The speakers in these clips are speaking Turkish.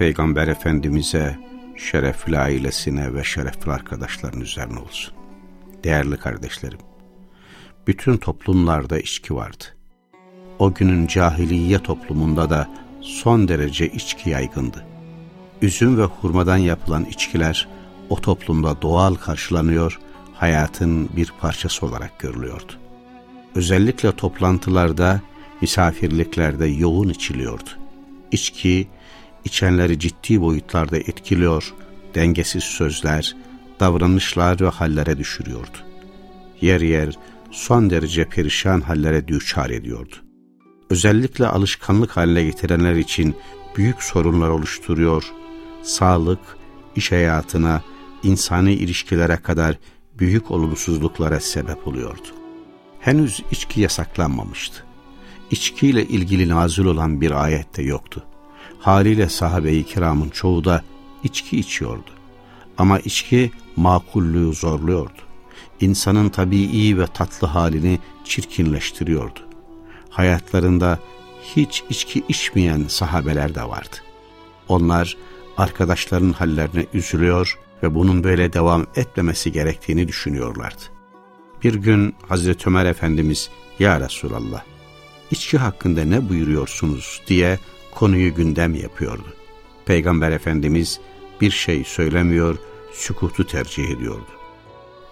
Peygamber Efendimiz'e, şerefli ailesine ve şerefli arkadaşların üzerine olsun. Değerli kardeşlerim, bütün toplumlarda içki vardı. O günün cahiliye toplumunda da son derece içki yaygındı. Üzüm ve hurmadan yapılan içkiler o toplumda doğal karşılanıyor, hayatın bir parçası olarak görülüyordu. Özellikle toplantılarda, misafirliklerde yoğun içiliyordu. İçki, içenleri ciddi boyutlarda etkiliyor, dengesiz sözler, davranışlar ve hallere düşürüyordu. Yer yer son derece perişan hallere düçar ediyordu. Özellikle alışkanlık haline getirenler için büyük sorunlar oluşturuyor, sağlık, iş hayatına, insani ilişkilere kadar büyük olumsuzluklara sebep oluyordu. Henüz içki yasaklanmamıştı. İçkiyle ilgili nazil olan bir ayet de yoktu. Haliyle sahabe-i kiramın çoğu da içki içiyordu. Ama içki makullüğü zorluyordu. İnsanın tabii ve tatlı halini çirkinleştiriyordu. Hayatlarında hiç içki içmeyen sahabeler de vardı. Onlar arkadaşların hallerine üzülüyor ve bunun böyle devam etmemesi gerektiğini düşünüyorlardı. Bir gün Hazreti Ömer Efendimiz, Ya Resulallah, içki hakkında ne buyuruyorsunuz diye konuyu gündem yapıyordu. Peygamber Efendimiz bir şey söylemiyor, sükutu tercih ediyordu.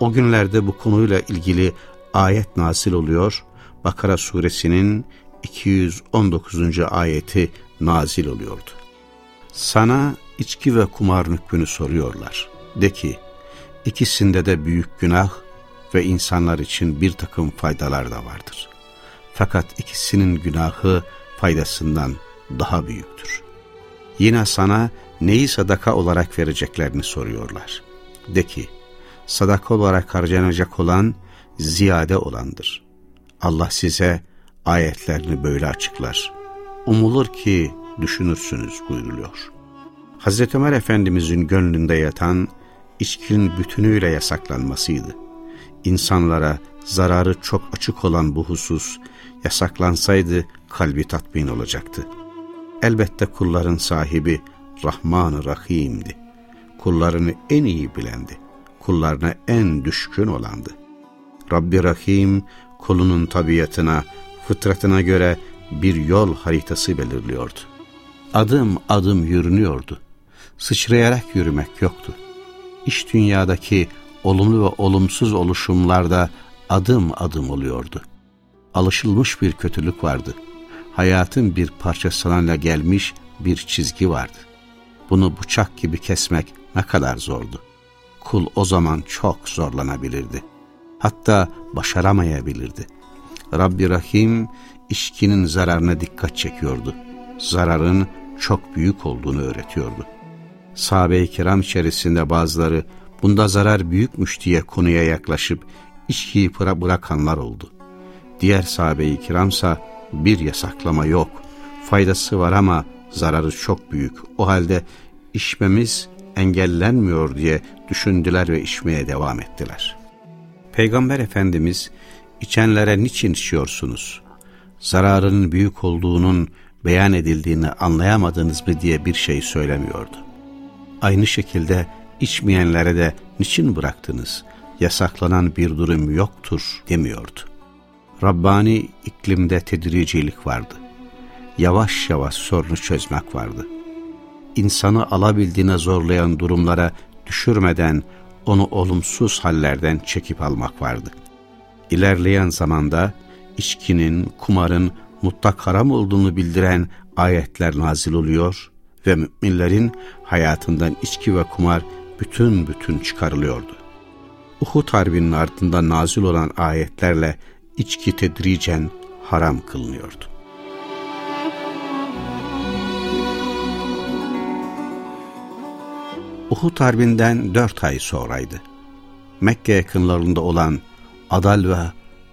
O günlerde bu konuyla ilgili ayet nasil oluyor, Bakara suresinin 219. ayeti nazil oluyordu. Sana içki ve kumar hükmünü soruyorlar. De ki, ikisinde de büyük günah ve insanlar için bir takım faydalar da vardır. Fakat ikisinin günahı faydasından daha büyüktür. Yine sana neyi sadaka olarak vereceklerini soruyorlar. De ki, sadaka olarak harcanacak olan ziyade olandır. Allah size ayetlerini böyle açıklar. Umulur ki düşünürsünüz buyruluyor. Hazreti Ömer Efendimizin gönlünde yatan içkinin bütünüyle yasaklanmasıydı. İnsanlara zararı çok açık olan bu husus yasaklansaydı kalbi tatmin olacaktı. Elbette kulların sahibi Rahman-ı Rahim'di. Kullarını en iyi bilendi. Kullarına en düşkün olandı. Rabbi Rahim kulunun tabiatına, fıtratına göre bir yol haritası belirliyordu. Adım adım yürünüyordu. Sıçrayarak yürümek yoktu. İş dünyadaki olumlu ve olumsuz oluşumlarda adım adım oluyordu. Alışılmış bir kötülük vardı. Hayatın bir parçasına gelmiş bir çizgi vardı. Bunu bıçak gibi kesmek ne kadar zordu. Kul o zaman çok zorlanabilirdi. Hatta başaramayabilirdi. Rabbi Rahim işkinin zararına dikkat çekiyordu. Zararın çok büyük olduğunu öğretiyordu. Sahabe-i kiram içerisinde bazıları bunda zarar büyükmüş diye konuya yaklaşıp içkiyi bırakanlar oldu. Diğer sahabe-i kiramsa bir yasaklama yok, faydası var ama zararı çok büyük. O halde içmemiz engellenmiyor diye düşündüler ve içmeye devam ettiler. Peygamber Efendimiz içenlere niçin içiyorsunuz? Zararının büyük olduğunun beyan edildiğini anlayamadınız mı diye bir şey söylemiyordu. Aynı şekilde içmeyenlere de niçin bıraktınız? Yasaklanan bir durum yoktur demiyordu. Rabbani iklimde tedricilik vardı. Yavaş yavaş sorunu çözmek vardı. İnsanı alabildiğine zorlayan durumlara düşürmeden onu olumsuz hallerden çekip almak vardı. İlerleyen zamanda içkinin, kumarın mutlak haram olduğunu bildiren ayetler nazil oluyor ve müminlerin hayatından içki ve kumar bütün bütün çıkarılıyordu. Uhud Harbi'nin ardından nazil olan ayetlerle içki tedricen haram kılınıyordu. Uhud Harbi'nden dört ay sonraydı. Mekke yakınlarında olan Adal ve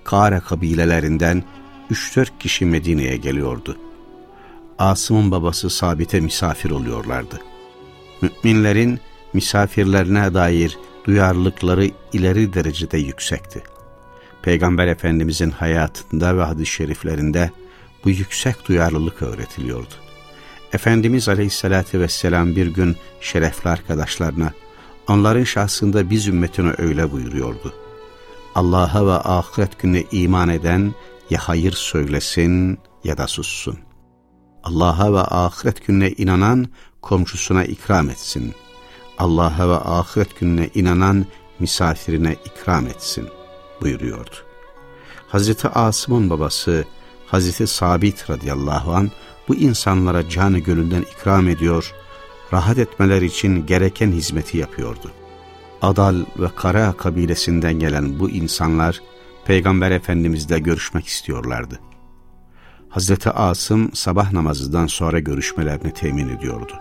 Kare kabilelerinden 3-4 kişi Medine'ye geliyordu. Asım'ın babası Sabit'e misafir oluyorlardı. Müminlerin misafirlerine dair duyarlılıkları ileri derecede yüksekti. Peygamber Efendimizin hayatında ve hadis-i şeriflerinde bu yüksek duyarlılık öğretiliyordu. Efendimiz Aleyhisselatü Vesselam bir gün şerefli arkadaşlarına, onların şahsında biz ümmetine öyle buyuruyordu. Allah'a ve ahiret gününe iman eden ya hayır söylesin ya da sussun. Allah'a ve ahiret gününe inanan komşusuna ikram etsin. Allah'a ve ahiret gününe inanan misafirine ikram etsin buyuruyordu. Hazreti Asım'ın babası Hazreti Sabit radıyallahu an bu insanlara canı gönülden ikram ediyor, rahat etmeler için gereken hizmeti yapıyordu. Adal ve Kara kabilesinden gelen bu insanlar Peygamber Efendimizle görüşmek istiyorlardı. Hazreti Asım sabah namazından sonra görüşmelerini temin ediyordu.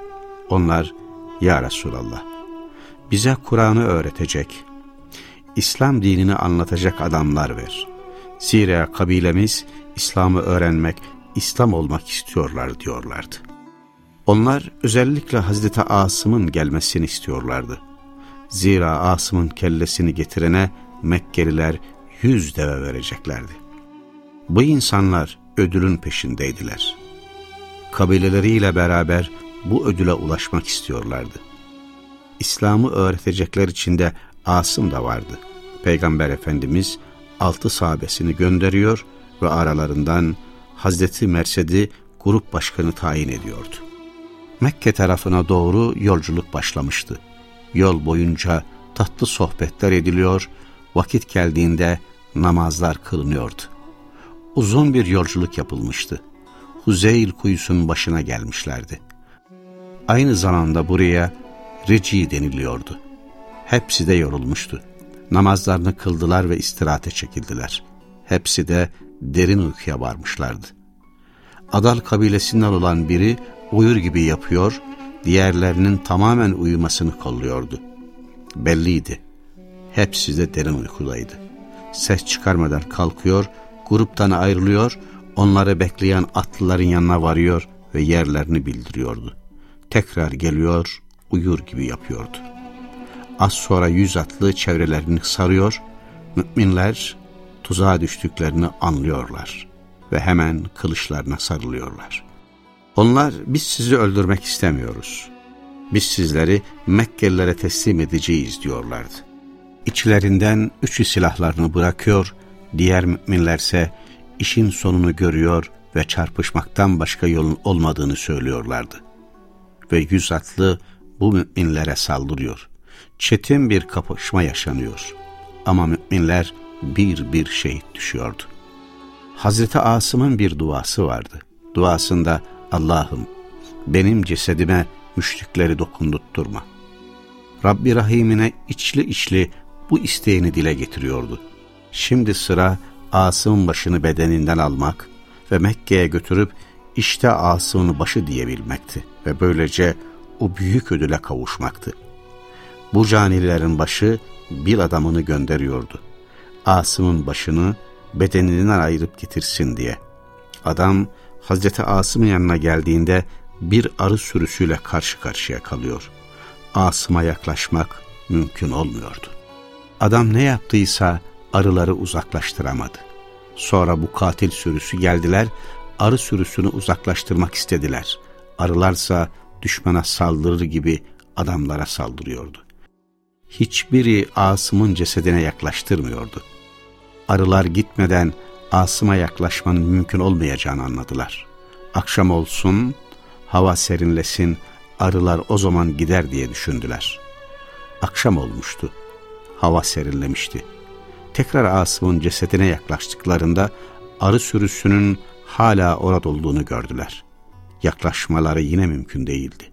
Onlar, Ya Resulallah, bize Kur'an'ı öğretecek, İslam dinini anlatacak adamlar ver. Zira kabilemiz İslam'ı öğrenmek, İslam olmak istiyorlar diyorlardı. Onlar özellikle Hazreti Asım'ın gelmesini istiyorlardı. Zira Asım'ın kellesini getirene Mekkeliler yüz deve vereceklerdi. Bu insanlar ödülün peşindeydiler. Kabileleriyle beraber bu ödüle ulaşmak istiyorlardı. İslam'ı öğretecekler içinde Asım da vardı. Peygamber Efendimiz altı sahabesini gönderiyor ve aralarından Hazreti Mersed'i grup başkanı tayin ediyordu. Mekke tarafına doğru yolculuk başlamıştı. Yol boyunca tatlı sohbetler ediliyor, vakit geldiğinde namazlar kılınıyordu. Uzun bir yolculuk yapılmıştı. Huzeyl kuyusunun başına gelmişlerdi. Aynı zamanda buraya Reci deniliyordu. Hepsi de yorulmuştu. Namazlarını kıldılar ve istirahate çekildiler. Hepsi de derin uykuya varmışlardı. Adal kabilesinden olan biri uyur gibi yapıyor, diğerlerinin tamamen uyumasını kolluyordu. Belliydi. Hepsi de derin uykudaydı. Ses çıkarmadan kalkıyor, gruptan ayrılıyor, onları bekleyen atlıların yanına varıyor ve yerlerini bildiriyordu. Tekrar geliyor, uyur gibi yapıyordu. Az sonra yüz atlı çevrelerini sarıyor, müminler tuzağa düştüklerini anlıyorlar ve hemen kılıçlarına sarılıyorlar. Onlar biz sizi öldürmek istemiyoruz. Biz sizleri Mekkelilere teslim edeceğiz diyorlardı. İçlerinden üçü silahlarını bırakıyor, diğer müminlerse işin sonunu görüyor ve çarpışmaktan başka yolun olmadığını söylüyorlardı. Ve yüz atlı bu müminlere saldırıyor. Çetin bir kapışma yaşanıyor. Ama müminler bir bir şehit düşüyordu. Hazreti Asım'ın bir duası vardı. Duasında Allah'ım benim cesedime müşrikleri dokundurtturma. Rabbi Rahim'ine içli içli bu isteğini dile getiriyordu. Şimdi sıra Asım'ın başını bedeninden almak ve Mekke'ye götürüp işte Asım'ın başı diyebilmekti ve böylece o büyük ödüle kavuşmaktı. Bu canilerin başı bir adamını gönderiyordu. Asım'ın başını bedeninden ayırıp getirsin diye. Adam Hazreti Asım'ın yanına geldiğinde bir arı sürüsüyle karşı karşıya kalıyor. Asım'a yaklaşmak mümkün olmuyordu. Adam ne yaptıysa arıları uzaklaştıramadı. Sonra bu katil sürüsü geldiler, arı sürüsünü uzaklaştırmak istediler. Arılarsa düşmana saldırır gibi adamlara saldırıyordu. Hiçbiri Asım'ın cesedine yaklaştırmıyordu. Arılar gitmeden Asım'a yaklaşmanın mümkün olmayacağını anladılar. Akşam olsun, hava serinlesin, arılar o zaman gider diye düşündüler. Akşam olmuştu. Hava serinlemişti. Tekrar Asım'ın cesedine yaklaştıklarında arı sürüsünün hala orada olduğunu gördüler. Yaklaşmaları yine mümkün değildi.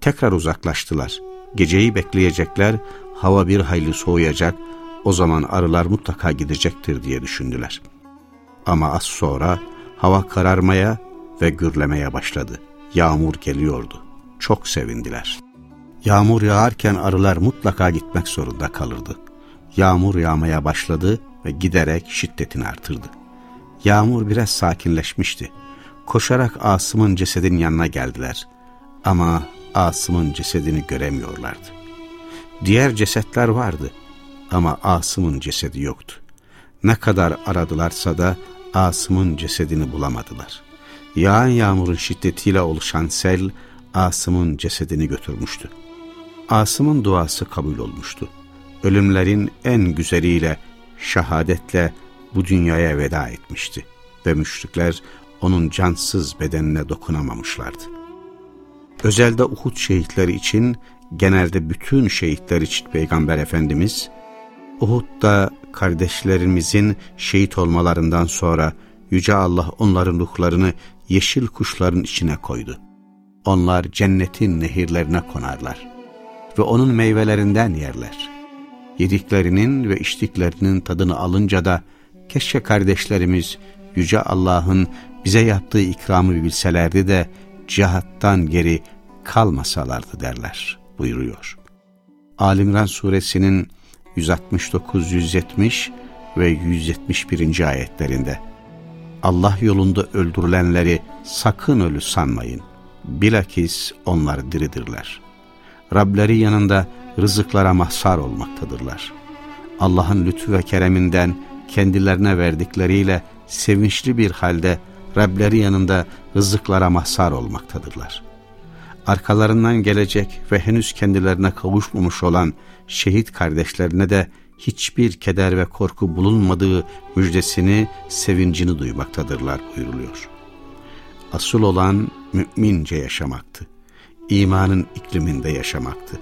Tekrar uzaklaştılar. Geceyi bekleyecekler, hava bir hayli soğuyacak, o zaman arılar mutlaka gidecektir diye düşündüler. Ama az sonra hava kararmaya ve gürlemeye başladı. Yağmur geliyordu. Çok sevindiler. Yağmur yağarken arılar mutlaka gitmek zorunda kalırdı. Yağmur yağmaya başladı ve giderek şiddetini artırdı. Yağmur biraz sakinleşmişti. Koşarak Asım'ın cesedinin yanına geldiler. Ama Asım'ın cesedini göremiyorlardı. Diğer cesetler vardı ama Asım'ın cesedi yoktu. Ne kadar aradılarsa da Asım'ın cesedini bulamadılar. Yağan yağmurun şiddetiyle oluşan sel Asım'ın cesedini götürmüştü. Asım'ın duası kabul olmuştu. Ölümlerin en güzeliyle, şehadetle bu dünyaya veda etmişti ve müşrikler onun cansız bedenine dokunamamışlardı. Özelde Uhud şehitleri için, genelde bütün şehitler için Peygamber Efendimiz, Uhud'da kardeşlerimizin şehit olmalarından sonra Yüce Allah onların ruhlarını yeşil kuşların içine koydu. Onlar cennetin nehirlerine konarlar ve onun meyvelerinden yerler. Yediklerinin ve içtiklerinin tadını alınca da keşke kardeşlerimiz Yüce Allah'ın bize yaptığı ikramı bilselerdi de cihattan geri kalmasalardı derler buyuruyor. Alimran suresinin 169, 170 ve 171. ayetlerinde Allah yolunda öldürülenleri sakın ölü sanmayın. Bilakis onlar diridirler. Rableri yanında rızıklara mahsar olmaktadırlar. Allah'ın lütfu ve kereminden kendilerine verdikleriyle sevinçli bir halde Rableri yanında rızıklara mahsar olmaktadırlar. Arkalarından gelecek ve henüz kendilerine kavuşmamış olan şehit kardeşlerine de hiçbir keder ve korku bulunmadığı müjdesini, sevincini duymaktadırlar buyuruluyor. Asıl olan mümince yaşamaktı. İmanın ikliminde yaşamaktı.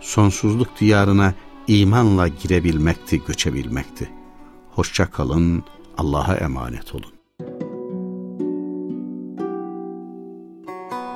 Sonsuzluk diyarına imanla girebilmekti, göçebilmekti. Hoşça kalın, Allah'a emanet olun.